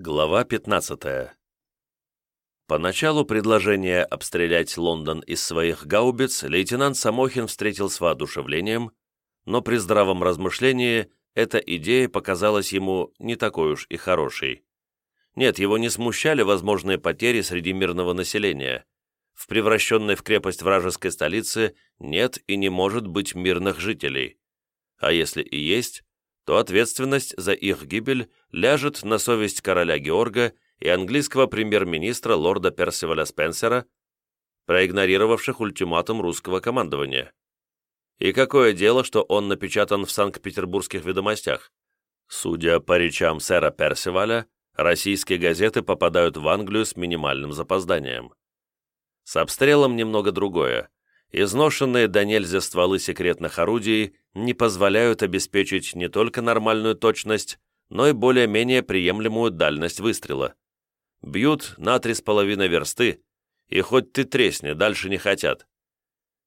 Глава 15 Поначалу предложение обстрелять Лондон из своих гаубиц лейтенант Самохин встретил с воодушевлением, но при здравом размышлении эта идея показалась ему не такой уж и хорошей. Нет, его не смущали возможные потери среди мирного населения. В превращенной в крепость вражеской столице нет и не может быть мирных жителей. А если и есть, то ответственность за их гибель ляжет на совесть короля Георга и английского премьер-министра лорда Персиваля Спенсера, проигнорировавших ультиматум русского командования. И какое дело, что он напечатан в Санкт-Петербургских ведомостях? Судя по речам сэра Персиваля, российские газеты попадают в Англию с минимальным запозданием. С обстрелом немного другое. Изношенные до нельзя стволы секретных орудий не позволяют обеспечить не только нормальную точность, но и более-менее приемлемую дальность выстрела. Бьют на три с половиной версты, и хоть ты тресни, дальше не хотят.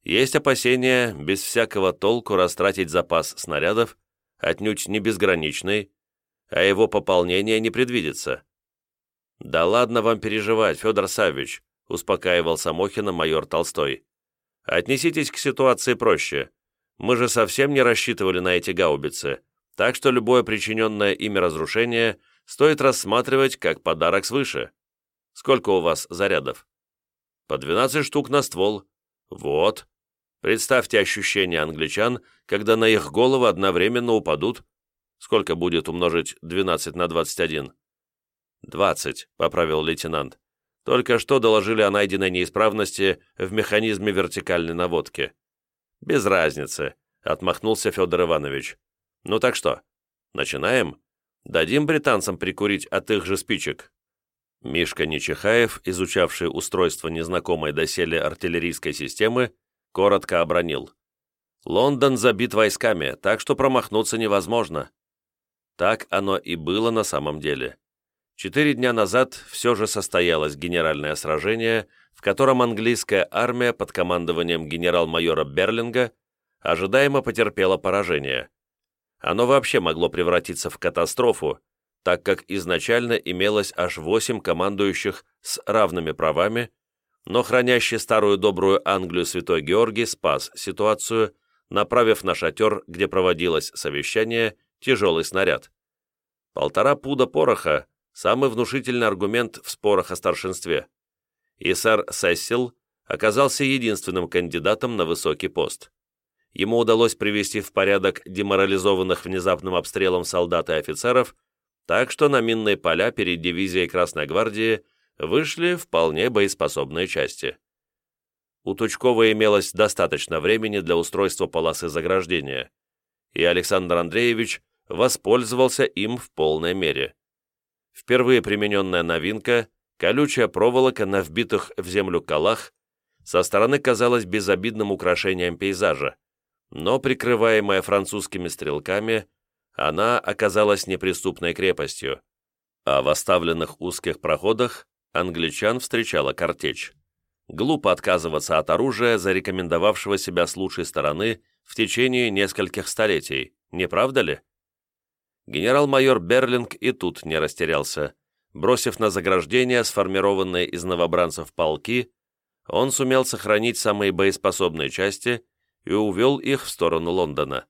Есть опасения без всякого толку растратить запас снарядов, отнюдь не безграничный, а его пополнение не предвидится. «Да ладно вам переживать, Федор Саввич», успокаивал Самохина майор Толстой. «Отнеситесь к ситуации проще. Мы же совсем не рассчитывали на эти гаубицы, так что любое причиненное ими разрушение стоит рассматривать как подарок свыше. Сколько у вас зарядов? По 12 штук на ствол. Вот. Представьте ощущение англичан, когда на их головы одновременно упадут. Сколько будет умножить 12 на 21? 20, поправил лейтенант. Только что доложили о найденной неисправности в механизме вертикальной наводки. «Без разницы», — отмахнулся Федор Иванович. «Ну так что, начинаем? Дадим британцам прикурить от их же спичек». Мишка Нечихаев, изучавший устройство незнакомой доселе артиллерийской системы, коротко обронил. «Лондон забит войсками, так что промахнуться невозможно». Так оно и было на самом деле. Четыре дня назад все же состоялось генеральное сражение, в котором английская армия под командованием генерал-майора Берлинга ожидаемо потерпела поражение. Оно вообще могло превратиться в катастрофу, так как изначально имелось аж восемь командующих с равными правами, но хранящий старую добрую Англию святой Георгий спас ситуацию, направив на шатер, где проводилось совещание, тяжелый снаряд. Полтора пуда пороха – самый внушительный аргумент в спорах о старшинстве – и сэр Сессил оказался единственным кандидатом на высокий пост. Ему удалось привести в порядок деморализованных внезапным обстрелом солдат и офицеров, так что на минные поля перед дивизией Красной Гвардии вышли вполне боеспособные части. У Тучкова имелось достаточно времени для устройства полосы заграждения, и Александр Андреевич воспользовался им в полной мере. Впервые примененная новинка – Колючая проволока на вбитых в землю колах со стороны казалась безобидным украшением пейзажа, но, прикрываемая французскими стрелками, она оказалась неприступной крепостью, а в оставленных узких проходах англичан встречала картечь. Глупо отказываться от оружия, зарекомендовавшего себя с лучшей стороны в течение нескольких столетий, не правда ли? Генерал-майор Берлинг и тут не растерялся. Бросив на заграждение сформированные из новобранцев полки, он сумел сохранить самые боеспособные части и увел их в сторону Лондона.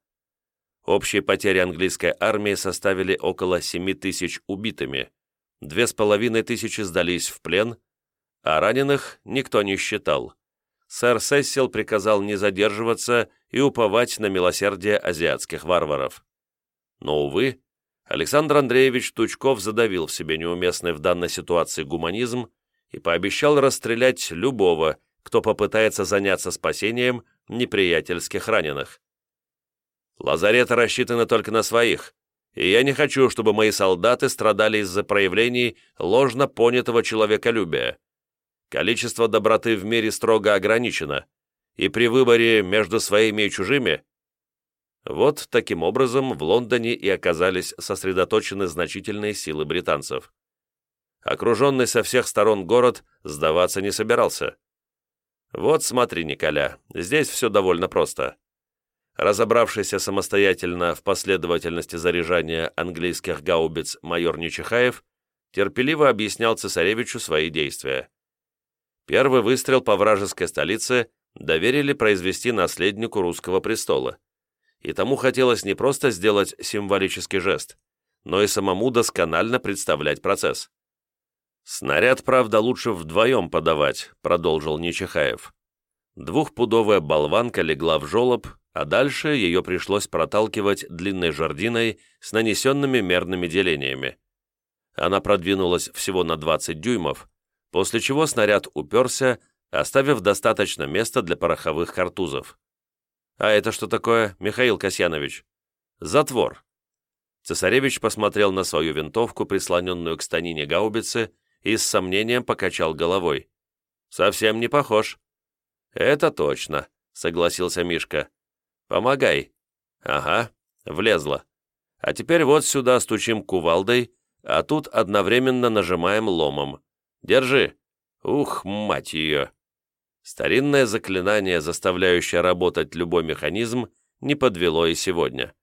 Общие потери английской армии составили около 7 тысяч убитыми, две с половиной тысячи сдались в плен, а раненых никто не считал. Сэр Сессил приказал не задерживаться и уповать на милосердие азиатских варваров. Но, увы, Александр Андреевич Тучков задавил в себе неуместный в данной ситуации гуманизм и пообещал расстрелять любого, кто попытается заняться спасением неприятельских раненых. Лазареты рассчитаны только на своих, и я не хочу, чтобы мои солдаты страдали из-за проявлений ложно понятого человеколюбия. Количество доброты в мире строго ограничено, и при выборе между своими и чужими вот таким образом в Лондоне и оказались сосредоточены значительные силы британцев. Окруженный со всех сторон город сдаваться не собирался. Вот смотри, Николя, здесь все довольно просто. Разобравшийся самостоятельно в последовательности заряжания английских гаубиц майор Нечихаев терпеливо объяснял цесаревичу свои действия. Первый выстрел по вражеской столице доверили произвести наследнику русского престола. И тому хотелось не просто сделать символический жест, но и самому досконально представлять процесс. «Снаряд, правда, лучше вдвоем подавать», — продолжил Нечихаев. Двухпудовая болванка легла в жолоб, а дальше ее пришлось проталкивать длинной жердиной с нанесенными мерными делениями. Она продвинулась всего на 20 дюймов, после чего снаряд уперся, оставив достаточно места для пороховых картузов. «А это что такое, Михаил Касьянович?» «Затвор». Цесаревич посмотрел на свою винтовку, прислоненную к станине гаубицы, и с сомнением покачал головой. «Совсем не похож». «Это точно», — согласился Мишка. «Помогай». «Ага, влезла. А теперь вот сюда стучим кувалдой, а тут одновременно нажимаем ломом. Держи. Ух, мать ее!» Старинное заклинание, заставляющее работать любой механизм, не подвело и сегодня.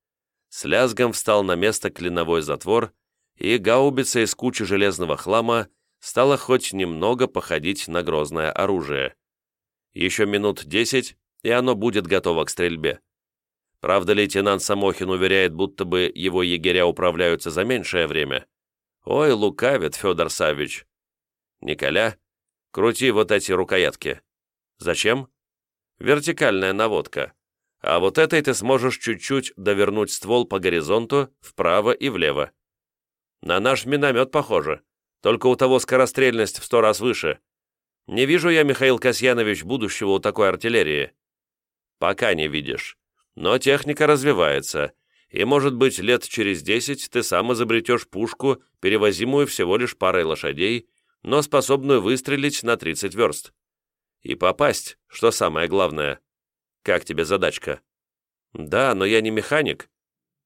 С лязгом встал на место клиновой затвор, и гаубица из кучи железного хлама стала хоть немного походить на грозное оружие. Еще минут десять, и оно будет готово к стрельбе. Правда, лейтенант Самохин уверяет, будто бы его егеря управляются за меньшее время. Ой, лукавит Федор Савич. Николя, крути вот эти рукоятки. Зачем? Вертикальная наводка. А вот этой ты сможешь чуть-чуть довернуть ствол по горизонту вправо и влево. На наш миномет похоже, только у того скорострельность в сто раз выше. Не вижу я, Михаил Касьянович, будущего у такой артиллерии. Пока не видишь. Но техника развивается, и, может быть, лет через десять ты сам изобретешь пушку, перевозимую всего лишь парой лошадей, но способную выстрелить на 30 верст. И попасть, что самое главное. Как тебе задачка? Да, но я не механик.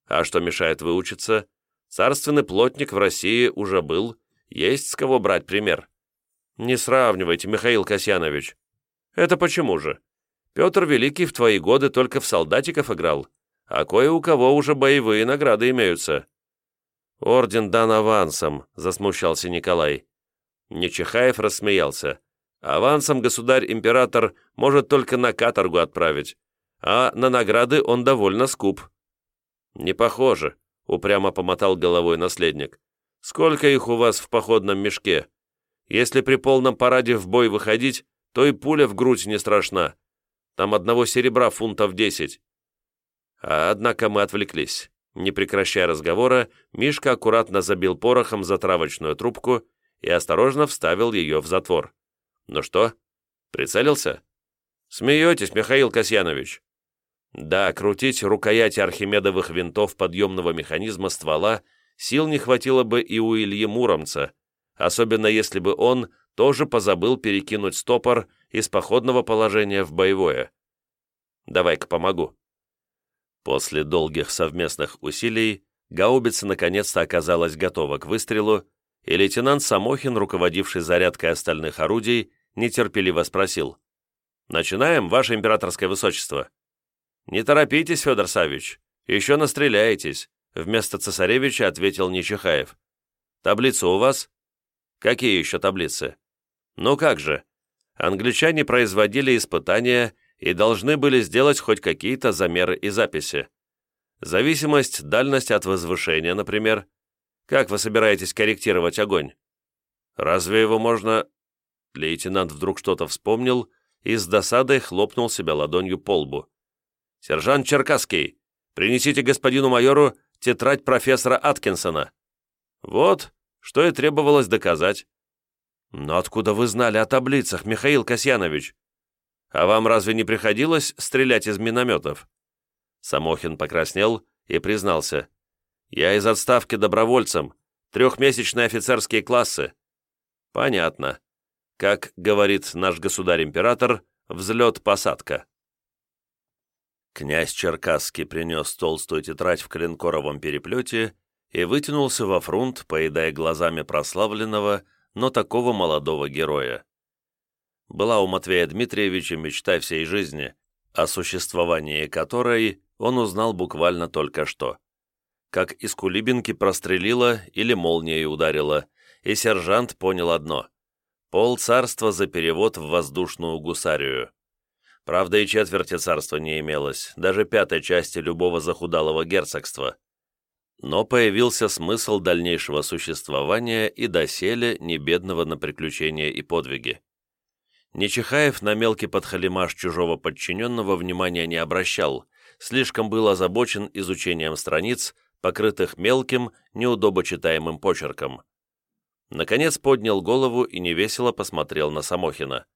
А что мешает выучиться? Царственный плотник в России уже был, есть с кого брать пример. Не сравнивайте, Михаил Касьянович. Это почему же? Петр Великий в твои годы только в солдатиков играл, а кое у кого уже боевые награды имеются. Орден дан авансом, засмущался Николай. Нечихаев рассмеялся. Авансом государь-император может только на каторгу отправить, а на награды он довольно скуп». «Не похоже», — упрямо помотал головой наследник. «Сколько их у вас в походном мешке? Если при полном параде в бой выходить, то и пуля в грудь не страшна. Там одного серебра фунтов десять». А однако мы отвлеклись. Не прекращая разговора, Мишка аккуратно забил порохом затравочную трубку и осторожно вставил ее в затвор. «Ну что, прицелился?» «Смеетесь, Михаил Касьянович?» Да, крутить рукояти архимедовых винтов подъемного механизма ствола сил не хватило бы и у Ильи Муромца, особенно если бы он тоже позабыл перекинуть стопор из походного положения в боевое. Давай-ка помогу. После долгих совместных усилий гаубица наконец-то оказалась готова к выстрелу, и лейтенант Самохин, руководивший зарядкой остальных орудий, нетерпеливо спросил. «Начинаем, ваше императорское высочество?» «Не торопитесь, Федор Савич, еще настреляетесь», вместо цесаревича ответил Нечихаев. «Таблица у вас?» «Какие еще таблицы?» «Ну как же, англичане производили испытания и должны были сделать хоть какие-то замеры и записи. Зависимость, дальность от возвышения, например, как вы собираетесь корректировать огонь? Разве его можно...» Лейтенант вдруг что-то вспомнил и с досадой хлопнул себя ладонью по лбу. «Сержант Черкасский, принесите господину майору тетрадь профессора Аткинсона». «Вот, что и требовалось доказать». «Но откуда вы знали о таблицах, Михаил Касьянович? А вам разве не приходилось стрелять из минометов?» Самохин покраснел и признался. Я из отставки добровольцем, трехмесячные офицерские классы. Понятно. Как говорит наш государь-император, взлет-посадка. Князь Черкасский принес толстую тетрадь в клинкоровом переплете и вытянулся во фрунт, поедая глазами прославленного, но такого молодого героя. Была у Матвея Дмитриевича мечта всей жизни, о существовании которой он узнал буквально только что как из кулибинки прострелила или молнией ударила, и сержант понял одно — пол царства за перевод в воздушную гусарию. Правда, и четверти царства не имелось, даже пятой части любого захудалого герцогства. Но появился смысл дальнейшего существования и доселе не бедного на приключения и подвиги. Нечихаев на мелкий подхалимаш чужого подчиненного внимания не обращал, слишком был озабочен изучением страниц, покрытых мелким, неудобочитаемым почерком. Наконец поднял голову и невесело посмотрел на Самохина.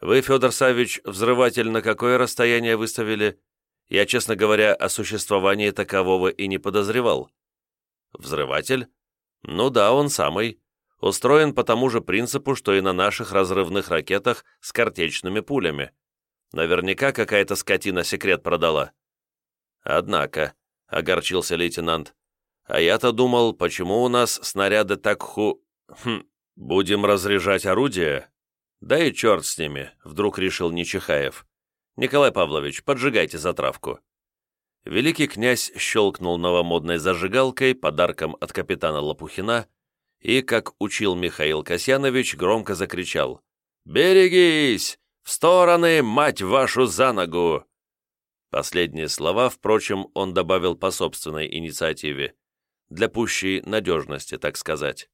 «Вы, Федор Савич, взрыватель на какое расстояние выставили? Я, честно говоря, о существовании такового и не подозревал». «Взрыватель? Ну да, он самый. Устроен по тому же принципу, что и на наших разрывных ракетах с картечными пулями. Наверняка какая-то скотина секрет продала». «Однако», — огорчился лейтенант, «а я-то думал, почему у нас снаряды так ху... Хм, будем разряжать орудия, «Да и черт с ними», — вдруг решил Нечихаев. «Николай Павлович, поджигайте затравку». Великий князь щелкнул новомодной зажигалкой, подарком от капитана Лопухина, и, как учил Михаил Касьянович, громко закричал «Берегись! В стороны, мать вашу, за ногу!» Последние слова, впрочем, он добавил по собственной инициативе, для пущей надежности, так сказать.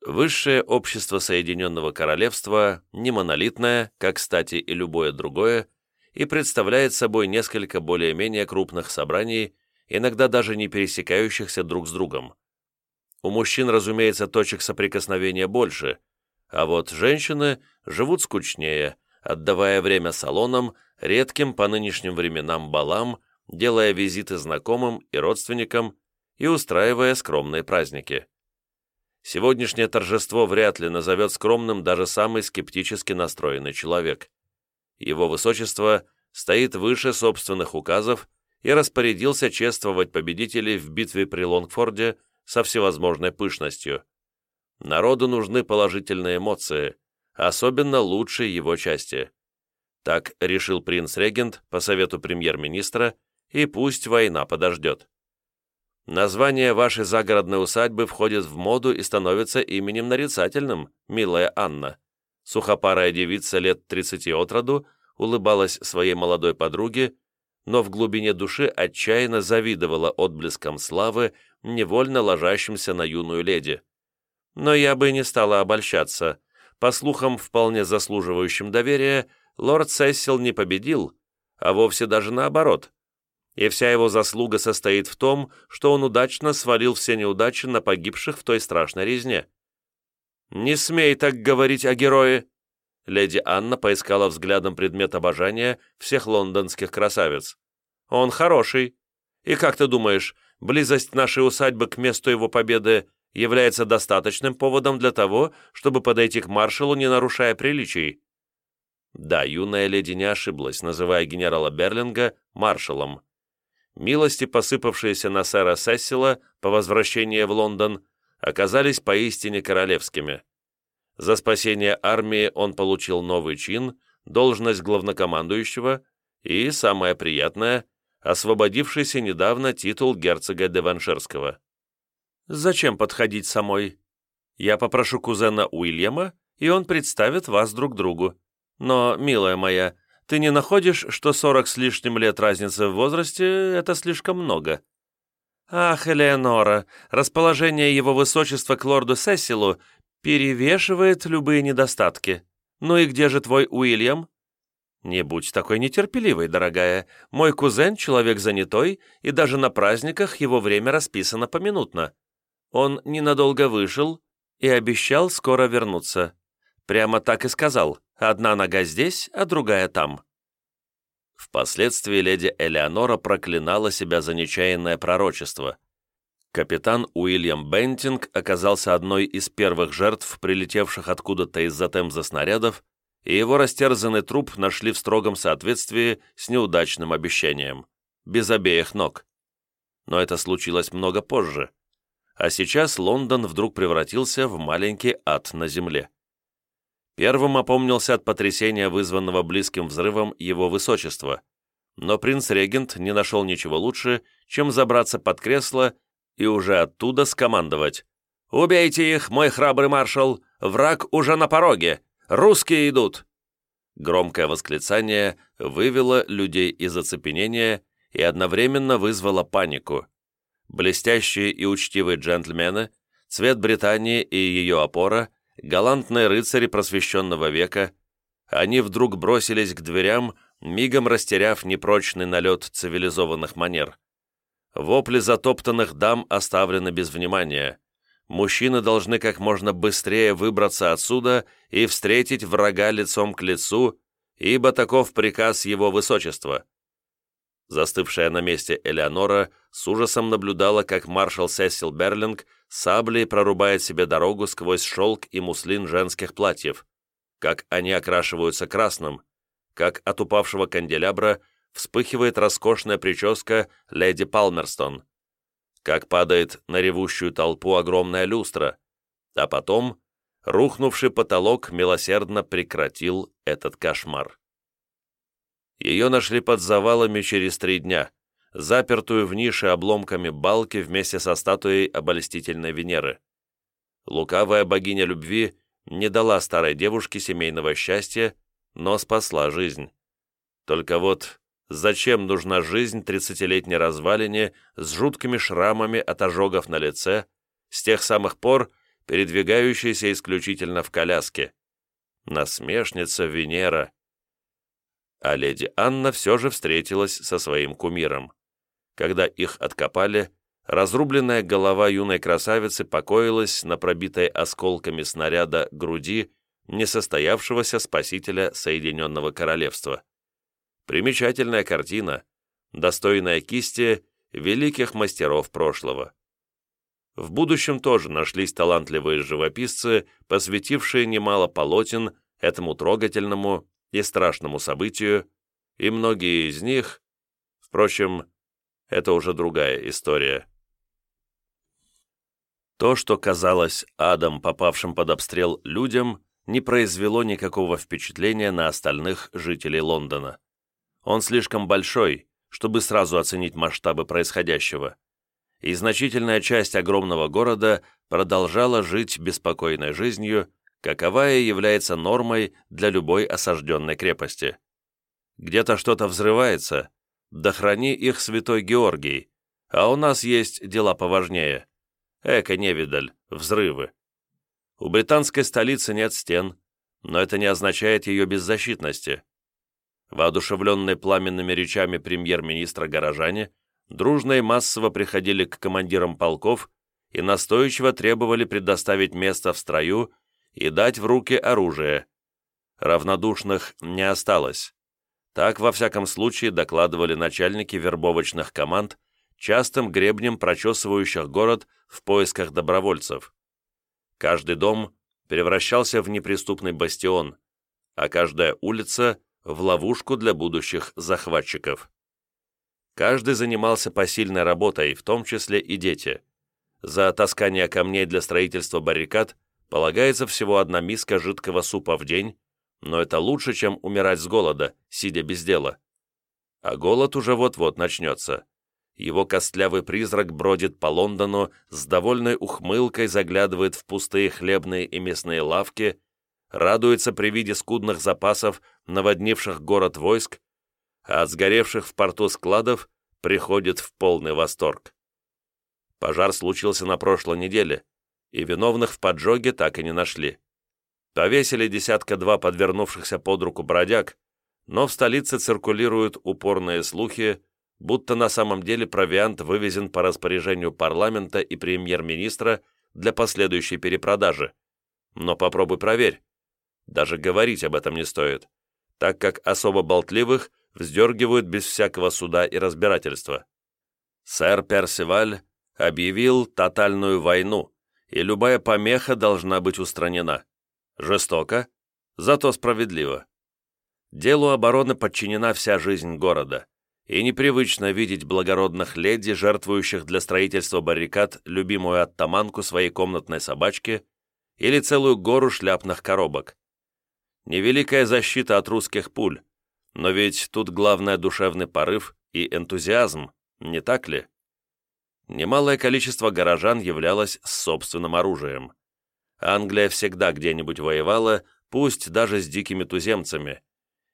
Высшее общество Соединенного Королевства не монолитное, как, кстати, и любое другое, и представляет собой несколько более-менее крупных собраний, иногда даже не пересекающихся друг с другом. У мужчин, разумеется, точек соприкосновения больше, а вот женщины живут скучнее, отдавая время салонам, редким по нынешним временам балам, делая визиты знакомым и родственникам и устраивая скромные праздники. Сегодняшнее торжество вряд ли назовет скромным даже самый скептически настроенный человек. Его высочество стоит выше собственных указов и распорядился чествовать победителей в битве при Лонгфорде со всевозможной пышностью. Народу нужны положительные эмоции, особенно лучшие его части. Так решил принц-регент по совету премьер-министра, и пусть война подождет. Название вашей загородной усадьбы входит в моду и становится именем нарицательным, милая Анна. Сухопарая девица лет 30 от роду улыбалась своей молодой подруге, но в глубине души отчаянно завидовала отблескам славы, невольно ложащимся на юную леди. Но я бы не стала обольщаться. По слухам, вполне заслуживающим доверия, лорд Сессил не победил, а вовсе даже наоборот и вся его заслуга состоит в том, что он удачно свалил все неудачи на погибших в той страшной резне. «Не смей так говорить о герое!» Леди Анна поискала взглядом предмет обожания всех лондонских красавиц. «Он хороший. И как ты думаешь, близость нашей усадьбы к месту его победы является достаточным поводом для того, чтобы подойти к маршалу, не нарушая приличий?» Да, юная леди не ошиблась, называя генерала Берлинга маршалом милости, посыпавшиеся на сэра Сессила по возвращении в Лондон, оказались поистине королевскими. За спасение армии он получил новый чин, должность главнокомандующего и, самое приятное, освободившийся недавно титул герцога Деванширского. «Зачем подходить самой? Я попрошу кузена Уильяма, и он представит вас друг другу. Но, милая моя, ты не находишь, что сорок с лишним лет разницы в возрасте — это слишком много?» «Ах, Элеонора, расположение его высочества к лорду Сесилу перевешивает любые недостатки. Ну и где же твой Уильям?» «Не будь такой нетерпеливой, дорогая. Мой кузен — человек занятой, и даже на праздниках его время расписано поминутно. Он ненадолго вышел и обещал скоро вернуться. Прямо так и сказал. Одна нога здесь, а другая там». Впоследствии леди Элеонора проклинала себя за нечаянное пророчество. Капитан Уильям Бентинг оказался одной из первых жертв, прилетевших откуда-то из-за Темза снарядов, и его растерзанный труп нашли в строгом соответствии с неудачным обещанием. Без обеих ног. Но это случилось много позже. А сейчас Лондон вдруг превратился в маленький ад на земле. Первым опомнился от потрясения, вызванного близким взрывом его высочества, но принц-регент не нашел ничего лучше, чем забраться под кресло и уже оттуда скомандовать «Убейте их, мой храбрый маршал! Враг уже на пороге! Русские идут!» Громкое восклицание вывело людей из оцепенения и одновременно вызвало панику. Блестящие и учтивые джентльмены, цвет Британии и ее опора, галантные рыцари просвещенного века, они вдруг бросились к дверям, мигом растеряв непрочный налет цивилизованных манер. Вопли затоптанных дам оставлены без внимания. Мужчины должны как можно быстрее выбраться отсюда и встретить врага лицом к лицу, ибо таков приказ его высочества. Застывшая на месте Элеонора с ужасом наблюдала, как маршал Сесил Берлинг саблей прорубает себе дорогу сквозь шелк и муслин женских платьев, как они окрашиваются красным, как от упавшего канделябра вспыхивает роскошная прическа леди Палмерстон, как падает на ревущую толпу огромная люстра, а потом рухнувший потолок милосердно прекратил этот кошмар. Ее нашли под завалами через три дня, запертую в нише обломками балки вместе со статуей обольстительной Венеры. Лукавая богиня любви не дала старой девушке семейного счастья, но спасла жизнь. Только вот зачем нужна жизнь тридцатилетней развалине с жуткими шрамами от ожогов на лице, с тех самых пор передвигающейся исключительно в коляске? Насмешница Венера а леди Анна все же встретилась со своим кумиром. Когда их откопали, разрубленная голова юной красавицы покоилась на пробитой осколками снаряда груди несостоявшегося спасителя Соединенного Королевства. Примечательная картина, достойная кисти великих мастеров прошлого. В будущем тоже нашлись талантливые живописцы, посвятившие немало полотен этому трогательному и страшному событию, и многие из них, впрочем, это уже другая история. То, что казалось адом, попавшим под обстрел людям, не произвело никакого впечатления на остальных жителей Лондона. Он слишком большой, чтобы сразу оценить масштабы происходящего, и значительная часть огромного города продолжала жить беспокойной жизнью, каковая является нормой для любой осажденной крепости. Где-то что-то взрывается, да храни их святой Георгий, а у нас есть дела поважнее. Эко невидаль, взрывы. У британской столицы нет стен, но это не означает ее беззащитности. Воодушевленные пламенными речами премьер-министра горожане дружно и массово приходили к командирам полков и настойчиво требовали предоставить место в строю и дать в руки оружие. Равнодушных не осталось. Так, во всяком случае, докладывали начальники вербовочных команд, частым гребнем прочесывающих город в поисках добровольцев. Каждый дом превращался в неприступный бастион, а каждая улица — в ловушку для будущих захватчиков. Каждый занимался посильной работой, в том числе и дети. За таскание камней для строительства баррикад Полагается всего одна миска жидкого супа в день, но это лучше, чем умирать с голода, сидя без дела. А голод уже вот-вот начнется. Его костлявый призрак бродит по Лондону, с довольной ухмылкой заглядывает в пустые хлебные и мясные лавки, радуется при виде скудных запасов, наводнивших город войск, а от сгоревших в порту складов приходит в полный восторг. Пожар случился на прошлой неделе, и виновных в поджоге так и не нашли. Повесили десятка-два подвернувшихся под руку бродяг, но в столице циркулируют упорные слухи, будто на самом деле провиант вывезен по распоряжению парламента и премьер-министра для последующей перепродажи. Но попробуй проверь. Даже говорить об этом не стоит, так как особо болтливых вздергивают без всякого суда и разбирательства. Сэр Персиваль объявил тотальную войну, и любая помеха должна быть устранена. Жестоко, зато справедливо. Делу обороны подчинена вся жизнь города, и непривычно видеть благородных леди, жертвующих для строительства баррикад любимую оттаманку своей комнатной собачки или целую гору шляпных коробок. Невеликая защита от русских пуль, но ведь тут главное душевный порыв и энтузиазм, не так ли? Немалое количество горожан являлось с собственным оружием. Англия всегда где-нибудь воевала, пусть даже с дикими туземцами,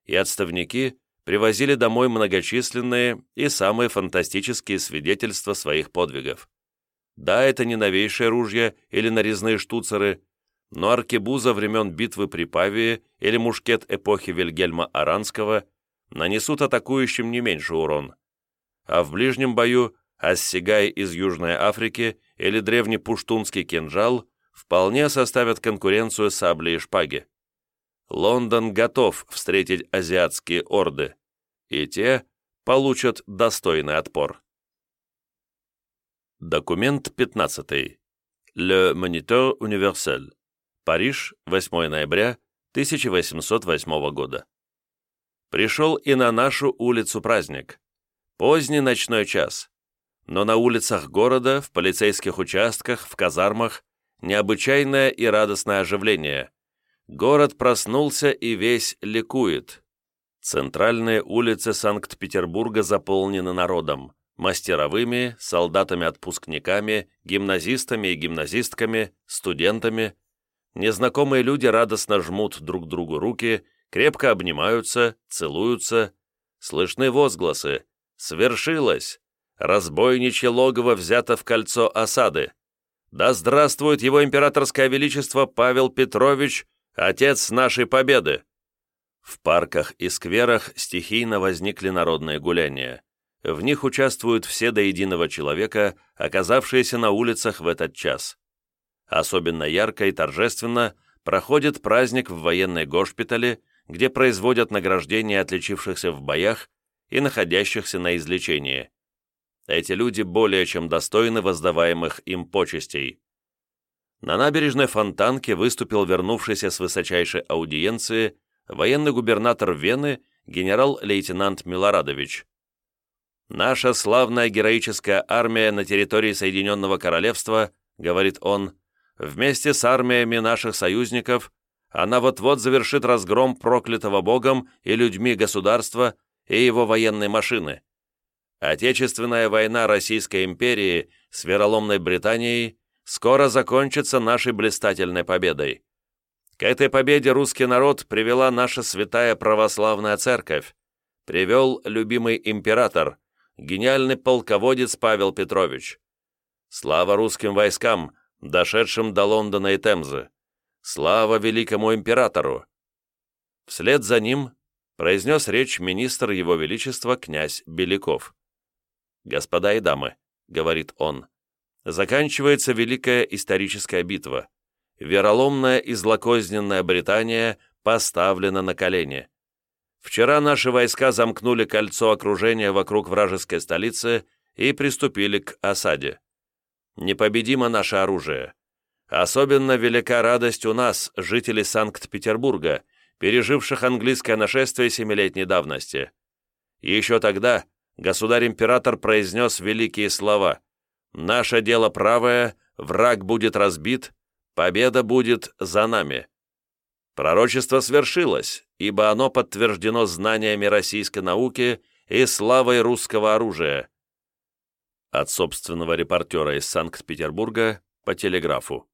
и отставники привозили домой многочисленные и самые фантастические свидетельства своих подвигов. Да, это не новейшие ружья или нарезные штуцеры, но аркебуза времен битвы при Павии или мушкет эпохи Вильгельма Аранского нанесут атакующим не меньше урон. А в ближнем бою ассигай из Южной Африки или древний пуштунский кинжал вполне составят конкуренцию сабли и шпаги. Лондон готов встретить азиатские орды, и те получат достойный отпор. Документ 15. Le Moniteur Universel. Париж, 8 ноября 1808 года. Пришел и на нашу улицу праздник. Поздний ночной час. Но на улицах города, в полицейских участках, в казармах необычайное и радостное оживление. Город проснулся и весь ликует. Центральные улицы Санкт-Петербурга заполнены народом мастеровыми, солдатами-отпускниками, гимназистами и гимназистками, студентами. Незнакомые люди радостно жмут друг другу руки, крепко обнимаются, целуются. Слышны возгласы «Свершилось! Разбойничье логово взято в кольцо осады! Да здравствует его императорское величество Павел Петрович, отец нашей победы!» В парках и скверах стихийно возникли народные гуляния. В них участвуют все до единого человека, оказавшиеся на улицах в этот час. Особенно ярко и торжественно проходит праздник в военной госпитале, где производят награждение отличившихся в боях и находящихся на излечении. Эти люди более чем достойны воздаваемых им почестей. На набережной Фонтанке выступил вернувшийся с высочайшей аудиенции военный губернатор Вены генерал-лейтенант Милорадович. «Наша славная героическая армия на территории Соединенного Королевства, — говорит он, — вместе с армиями наших союзников, она вот-вот завершит разгром проклятого Богом и людьми государства и его военной машины. Отечественная война Российской империи с вероломной Британией скоро закончится нашей блистательной победой. К этой победе русский народ привела наша святая православная церковь, привел любимый император — гениальный полководец Павел Петрович. Слава русским войскам, дошедшим до Лондона и Темзы. Слава великому императору. Вслед за ним произнес речь министр Его Величества князь Беляков. «Господа и дамы», — говорит он, — «заканчивается великая историческая битва. Вероломная и злокозненная Британия поставлена на колени. Вчера наши войска замкнули кольцо окружения вокруг вражеской столицы и приступили к осаде. Непобедимо наше оружие. Особенно велика радость у нас, жителей Санкт-Петербурга, переживших английское нашествие семилетней давности. Еще тогда государь-император произнес великие слова «Наше дело правое, враг будет разбит, победа будет за нами». Пророчество свершилось, ибо оно подтверждено знаниями российской науки и славой русского оружия. От собственного репортера из Санкт-Петербурга по телеграфу.